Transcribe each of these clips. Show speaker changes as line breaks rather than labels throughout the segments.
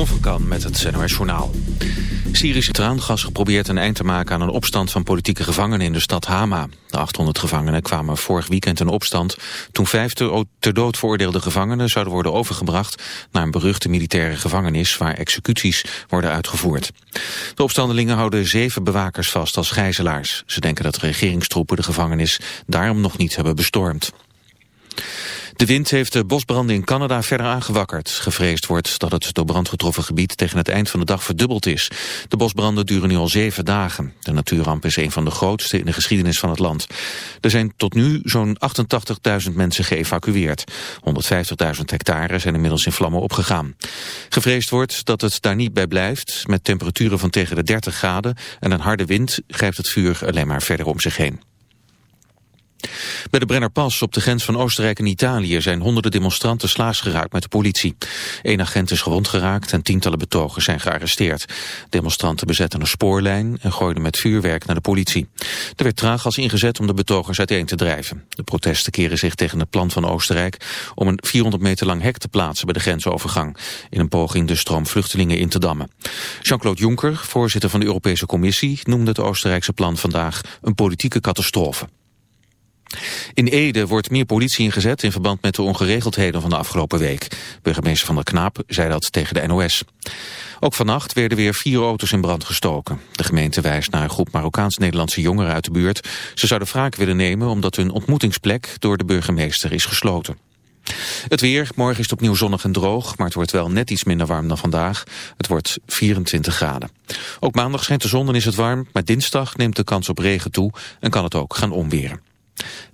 Jeroen van Kan met het NOS Journaal. Syrische traangas geprobeerd een eind te maken aan een opstand van politieke gevangenen in de stad Hama. De 800 gevangenen kwamen vorig weekend in opstand toen vijf ter dood veroordeelde gevangenen zouden worden overgebracht naar een beruchte militaire gevangenis waar executies worden uitgevoerd. De opstandelingen houden zeven bewakers vast als gijzelaars. Ze denken dat de regeringstroepen de gevangenis daarom nog niet hebben bestormd. De wind heeft de bosbranden in Canada verder aangewakkerd. Gevreesd wordt dat het door brand getroffen gebied tegen het eind van de dag verdubbeld is. De bosbranden duren nu al zeven dagen. De natuurramp is een van de grootste in de geschiedenis van het land. Er zijn tot nu zo'n 88.000 mensen geëvacueerd. 150.000 hectare zijn inmiddels in vlammen opgegaan. Gevreesd wordt dat het daar niet bij blijft. Met temperaturen van tegen de 30 graden en een harde wind grijpt het vuur alleen maar verder om zich heen. Bij de Brennerpas op de grens van Oostenrijk en Italië zijn honderden demonstranten slaags geraakt met de politie. Eén agent is gewond geraakt en tientallen betogers zijn gearresteerd. Demonstranten bezetten een spoorlijn en gooiden met vuurwerk naar de politie. Er werd traaggas ingezet om de betogers uiteen te drijven. De protesten keren zich tegen het plan van Oostenrijk om een 400 meter lang hek te plaatsen bij de grensovergang. In een poging de stroom vluchtelingen in te dammen. Jean-Claude Juncker, voorzitter van de Europese Commissie, noemde het Oostenrijkse plan vandaag een politieke catastrofe. In Ede wordt meer politie ingezet in verband met de ongeregeldheden van de afgelopen week. Burgemeester Van der Knaap zei dat tegen de NOS. Ook vannacht werden weer vier auto's in brand gestoken. De gemeente wijst naar een groep Marokkaans-Nederlandse jongeren uit de buurt. Ze zouden wraak willen nemen omdat hun ontmoetingsplek door de burgemeester is gesloten. Het weer, morgen is het opnieuw zonnig en droog, maar het wordt wel net iets minder warm dan vandaag. Het wordt 24 graden. Ook maandag schijnt de zon en is het warm, maar dinsdag neemt de kans op regen toe en kan het ook gaan omweren.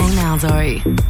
DJ Malzo.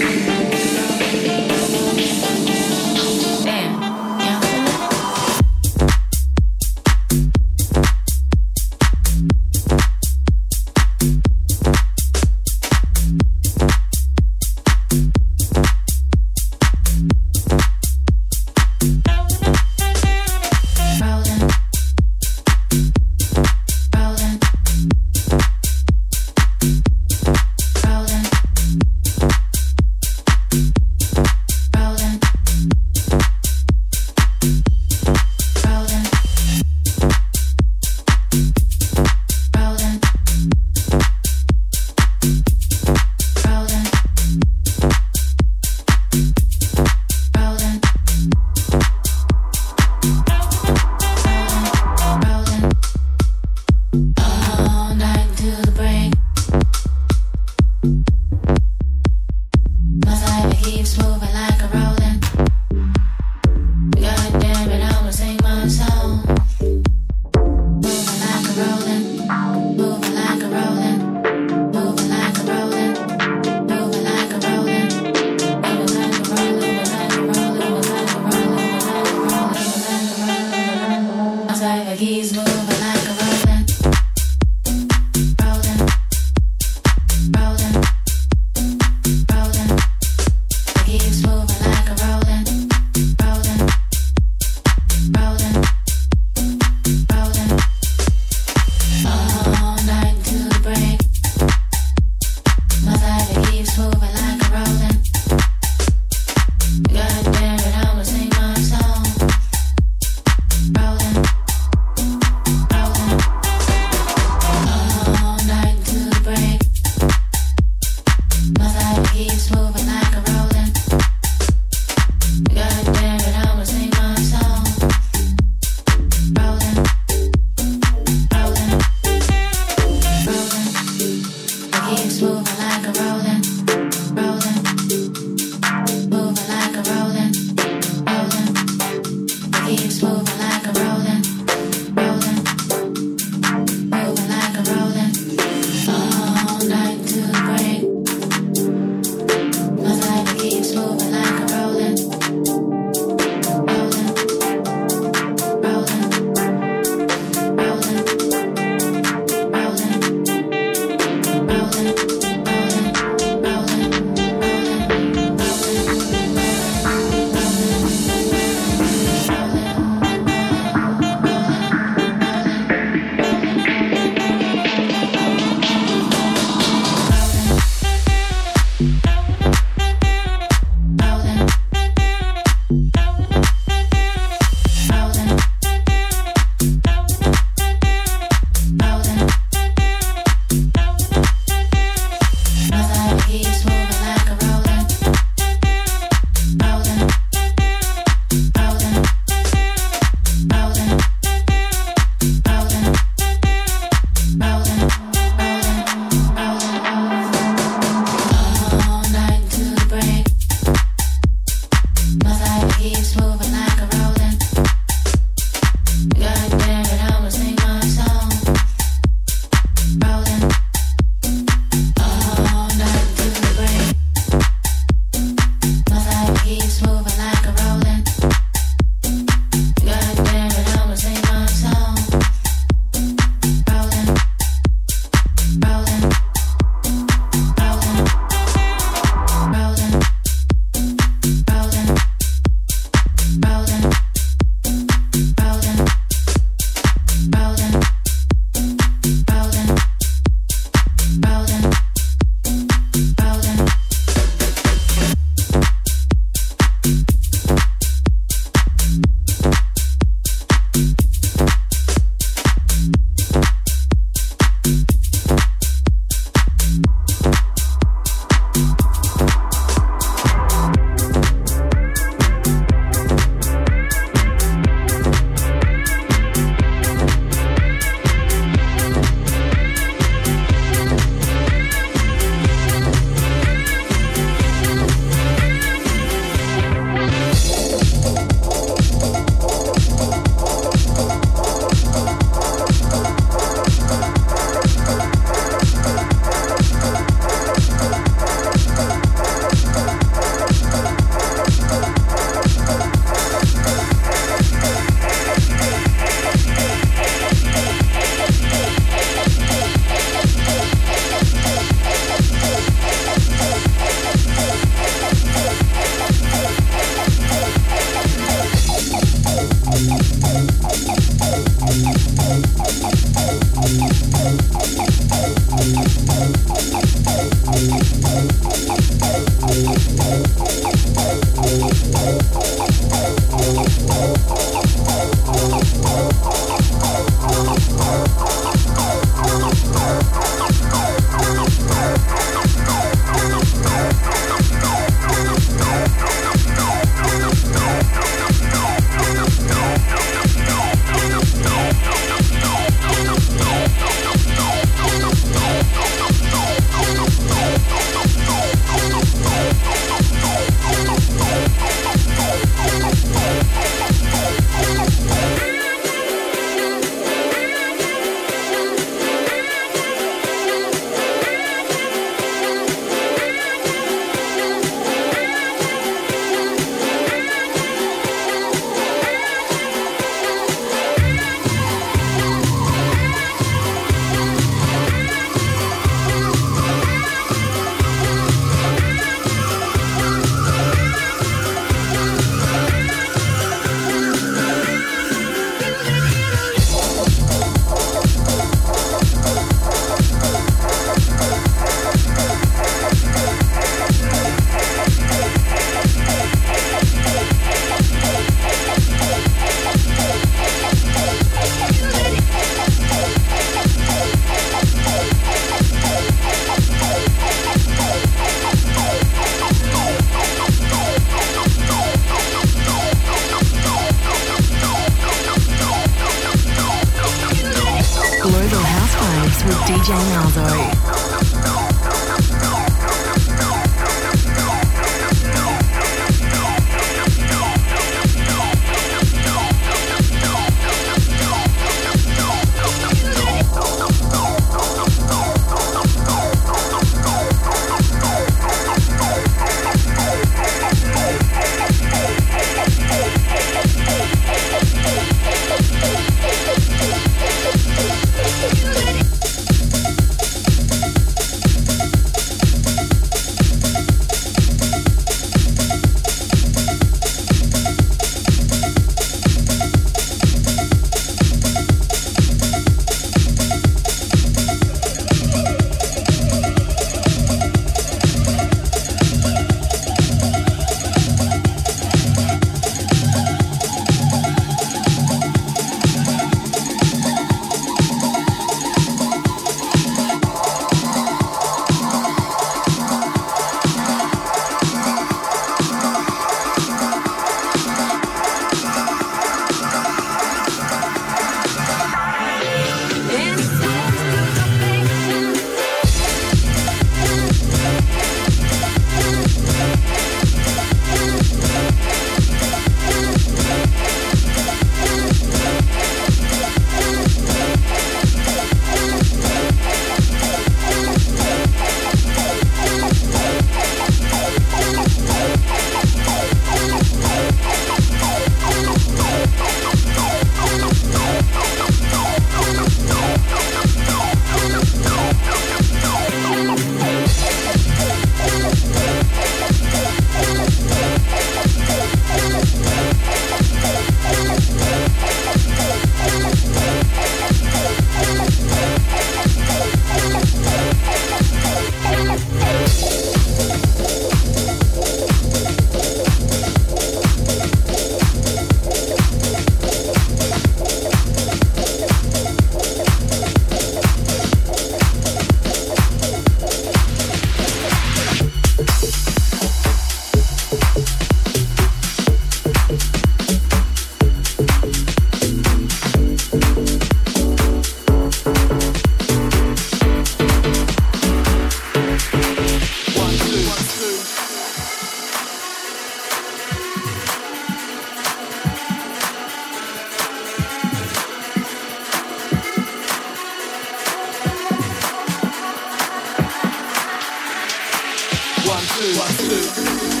two, one, two.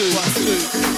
two. One, two.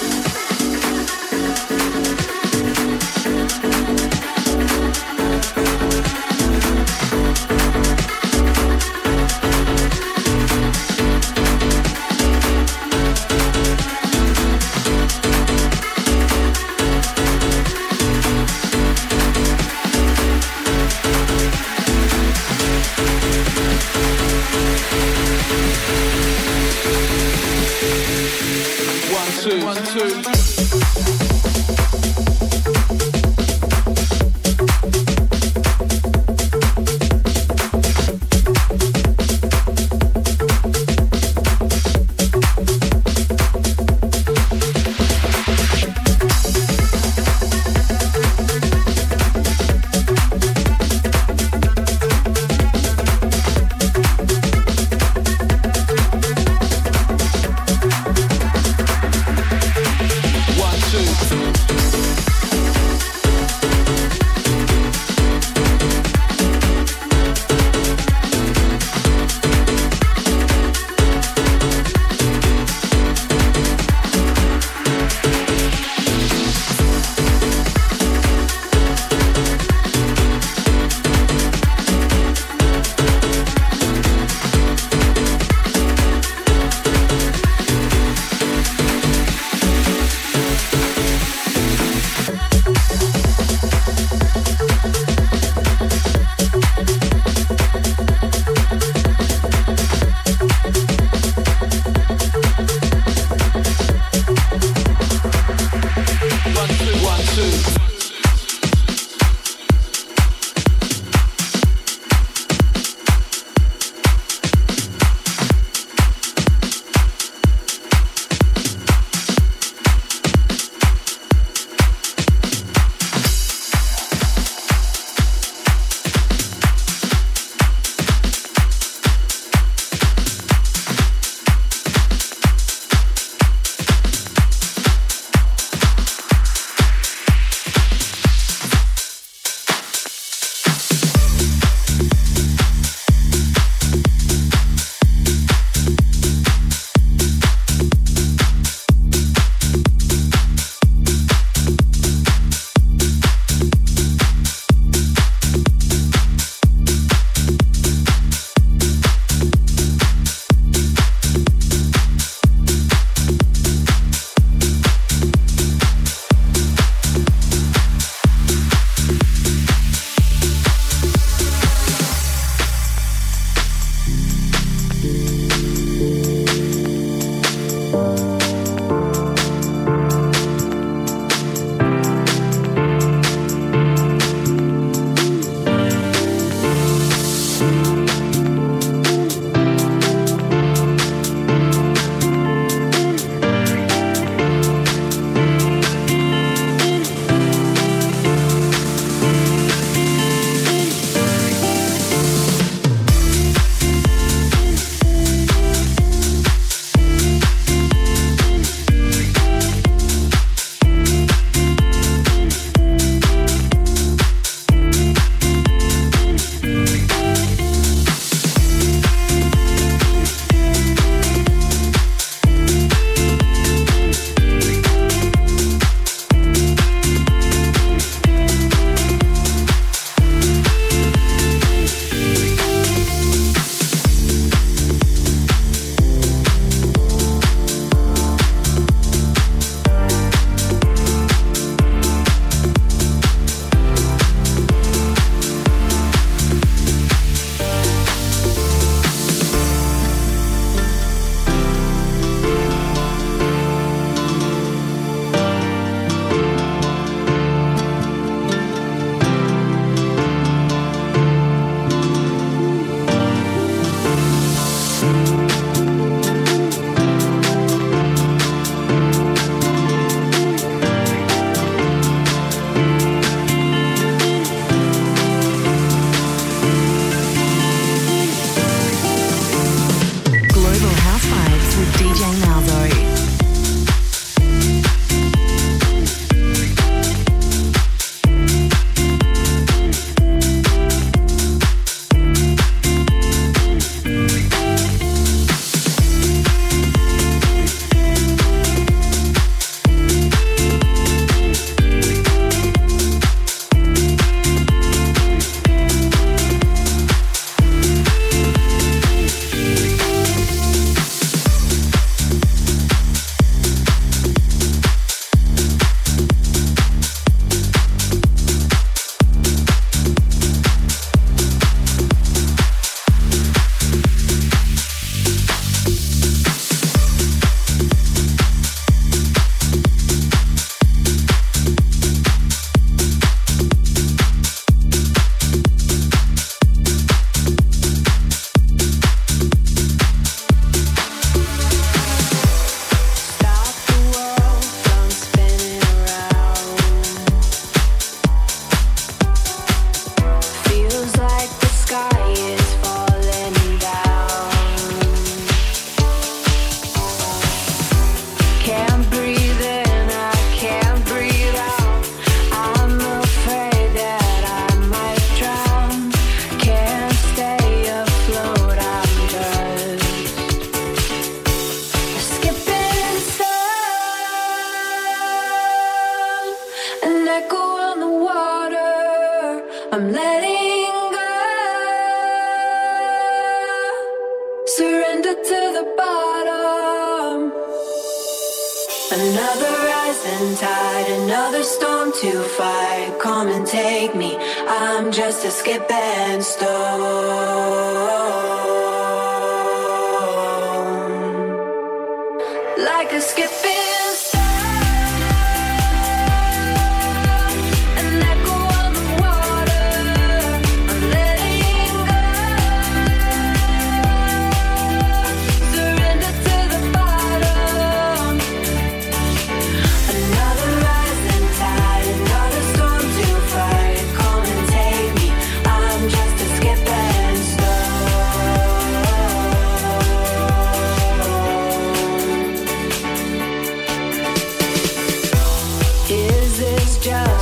Yeah.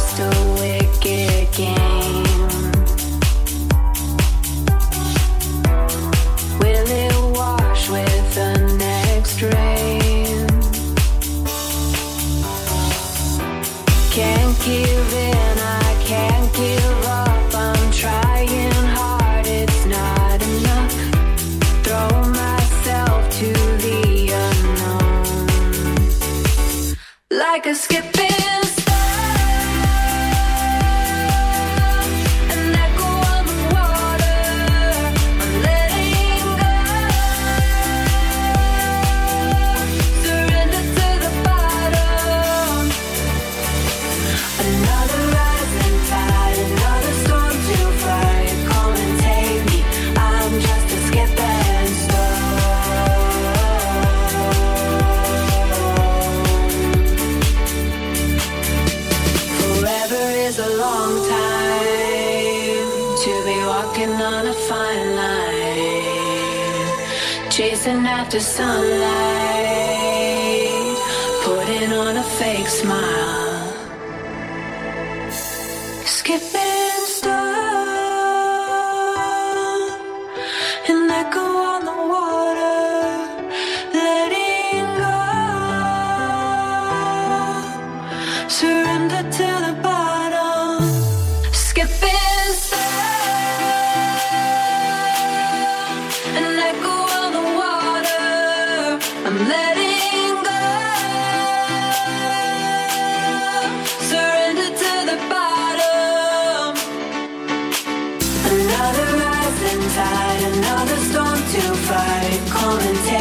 come and take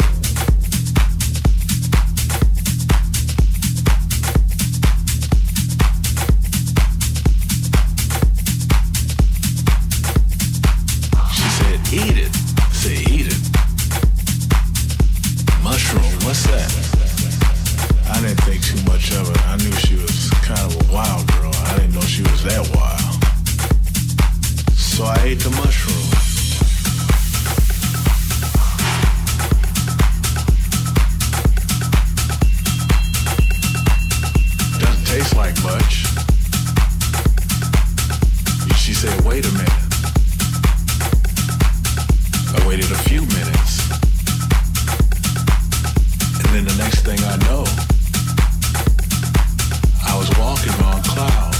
I waited a few minutes. And then the next thing I know, I was walking on
clouds.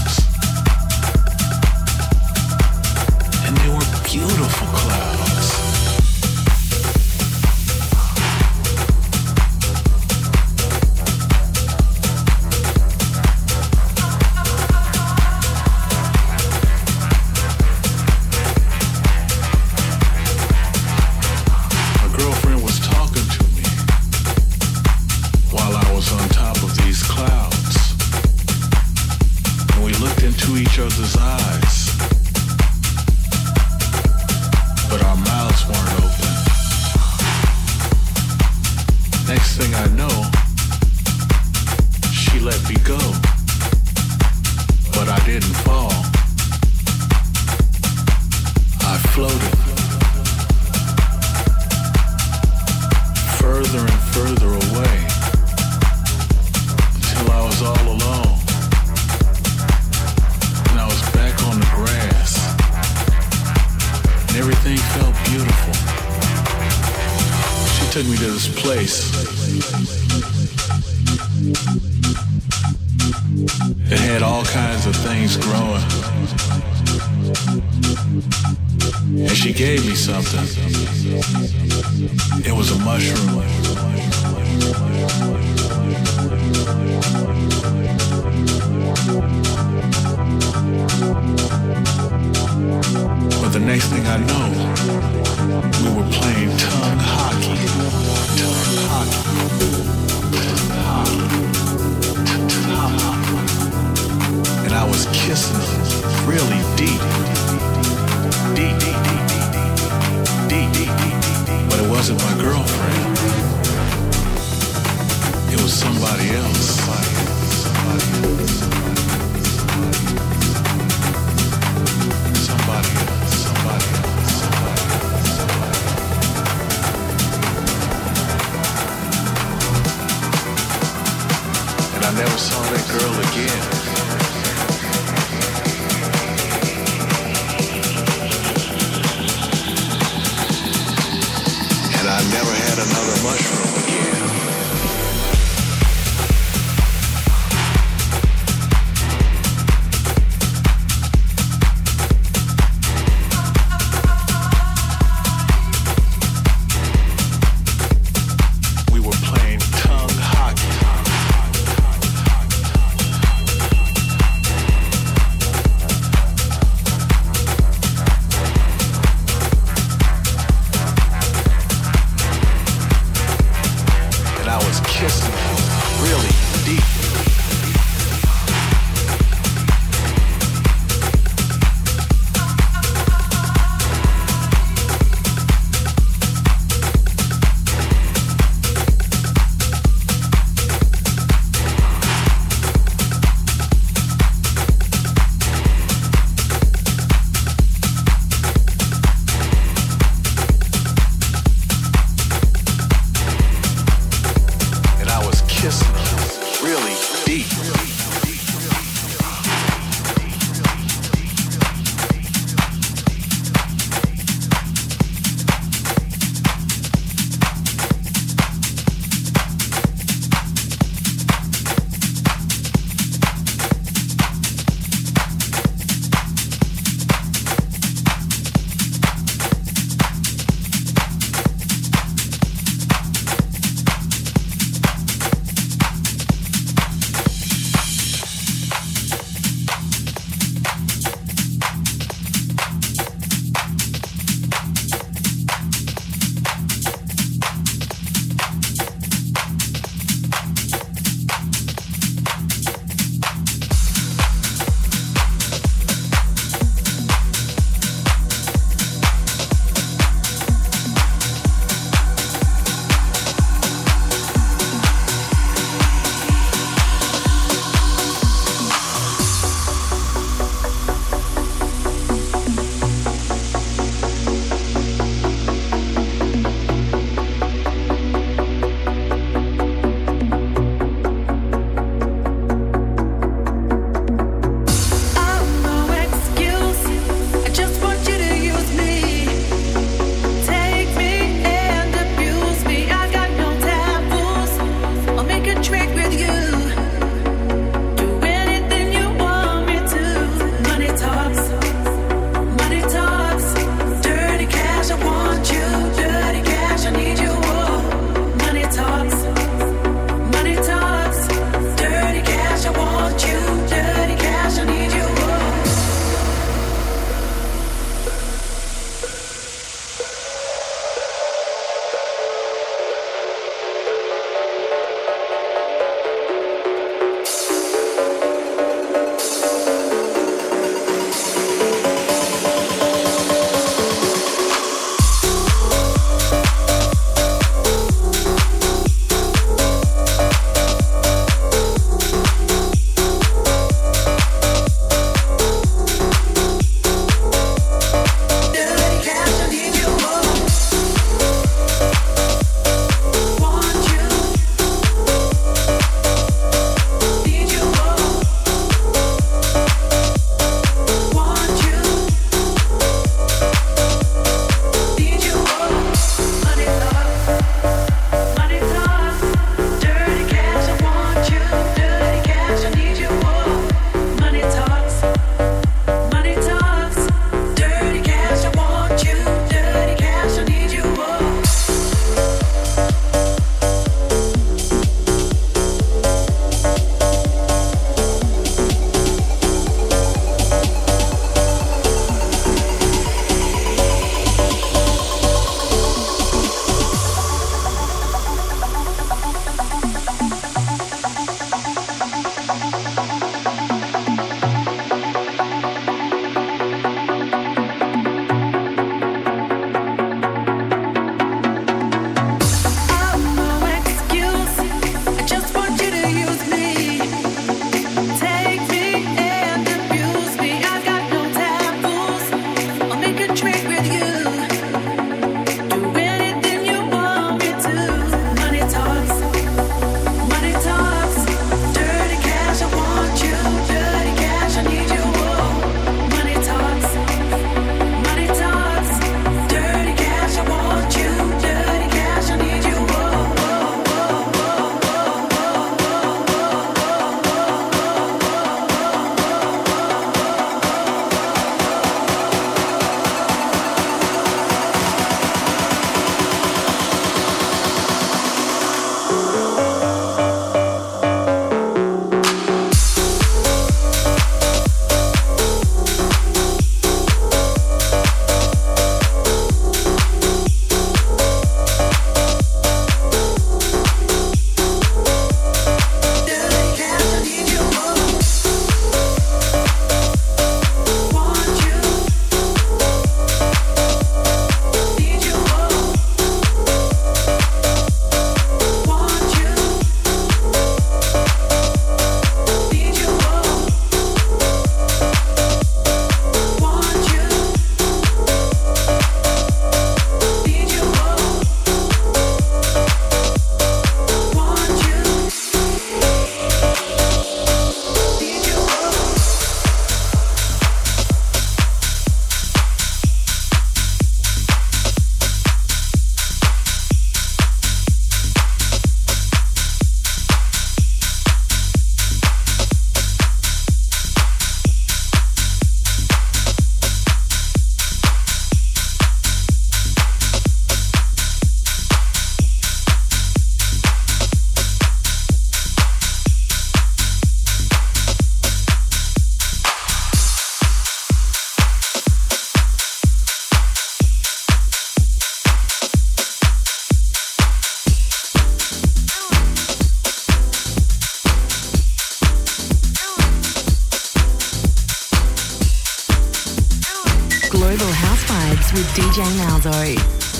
With DJ Malzo.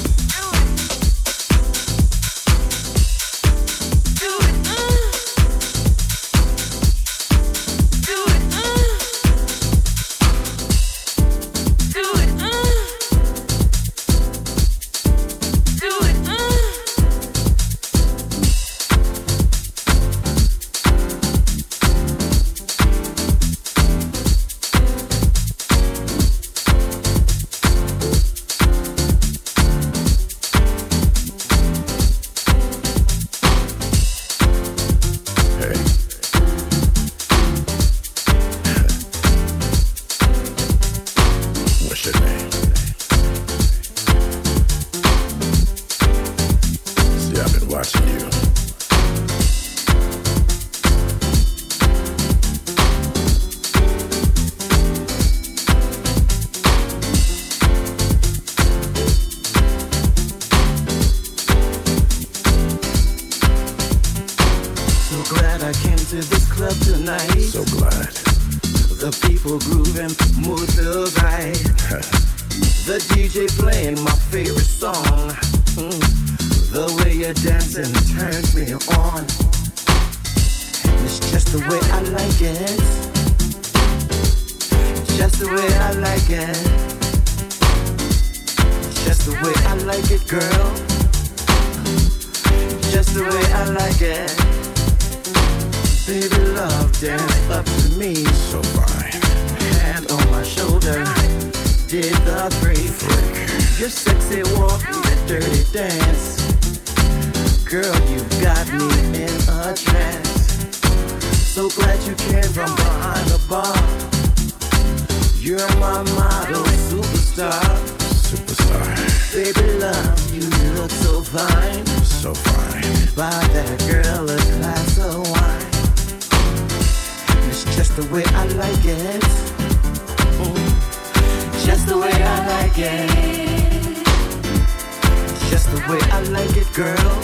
The flick. Your sexy walk, your dirty dance. Girl, you've got me in a trance. So glad you came from behind the bar. You're my model, superstar.
Superstar.
Baby love, you look so fine.
So fine.
Buy that girl a glass of wine. It's just the way I like it. Just the way I like it. Just the way I like it, girl.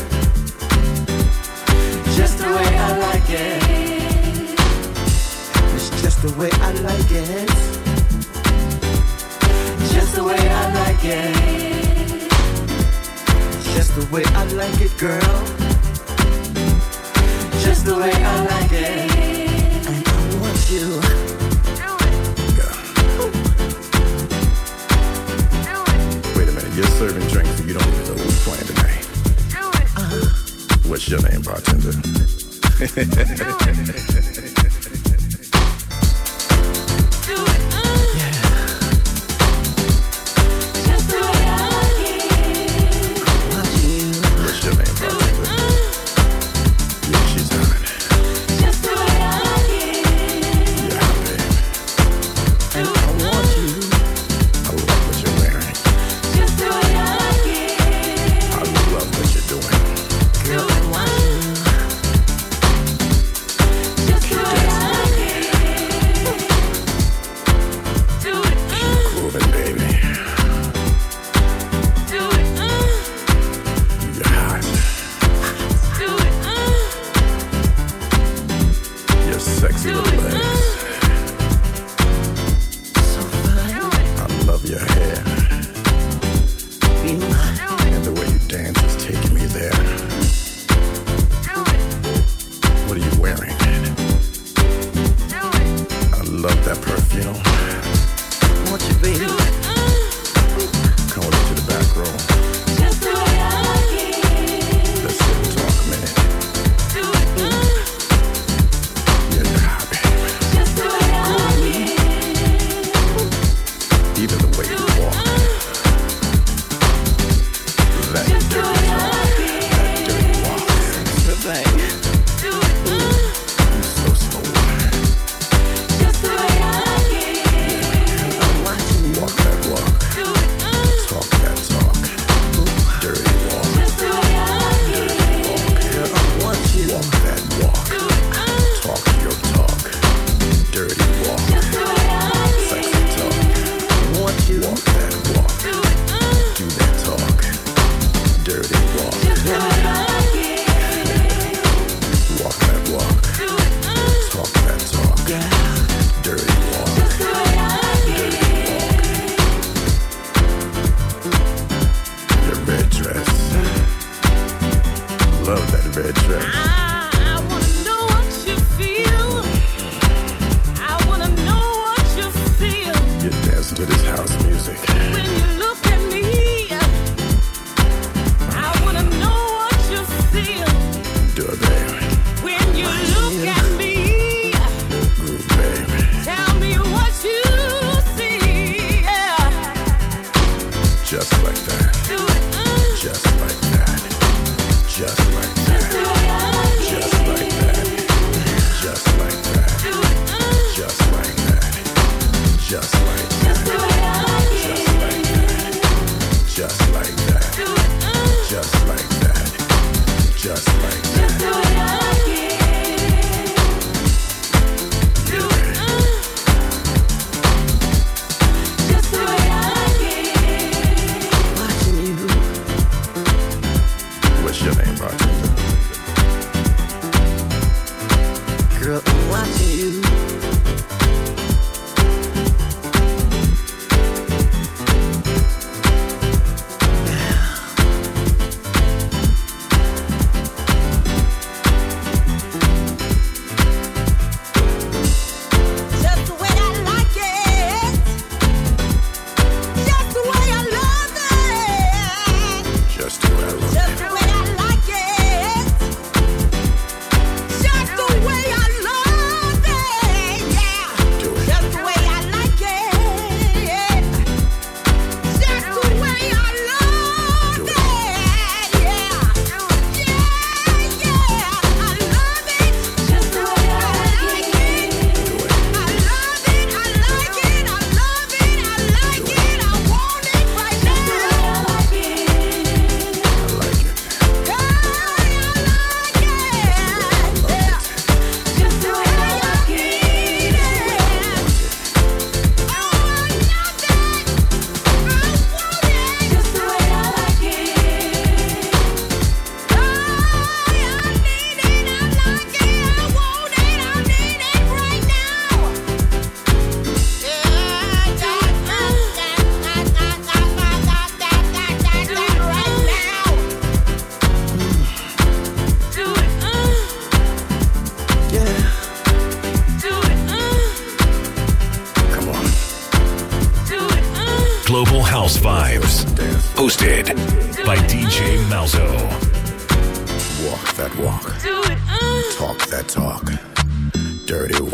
Just the way I like it. It's just the way I like it. Just the way I like it. Just the way I like it, girl. Just the way I like it. And I want you.
Serving drinks and you don't even know who's playing tonight. What's your name, bartender? What's
Just like that. Just like that. Just like that. Just like that. Just like that. Just like
that.
Just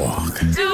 walk. Do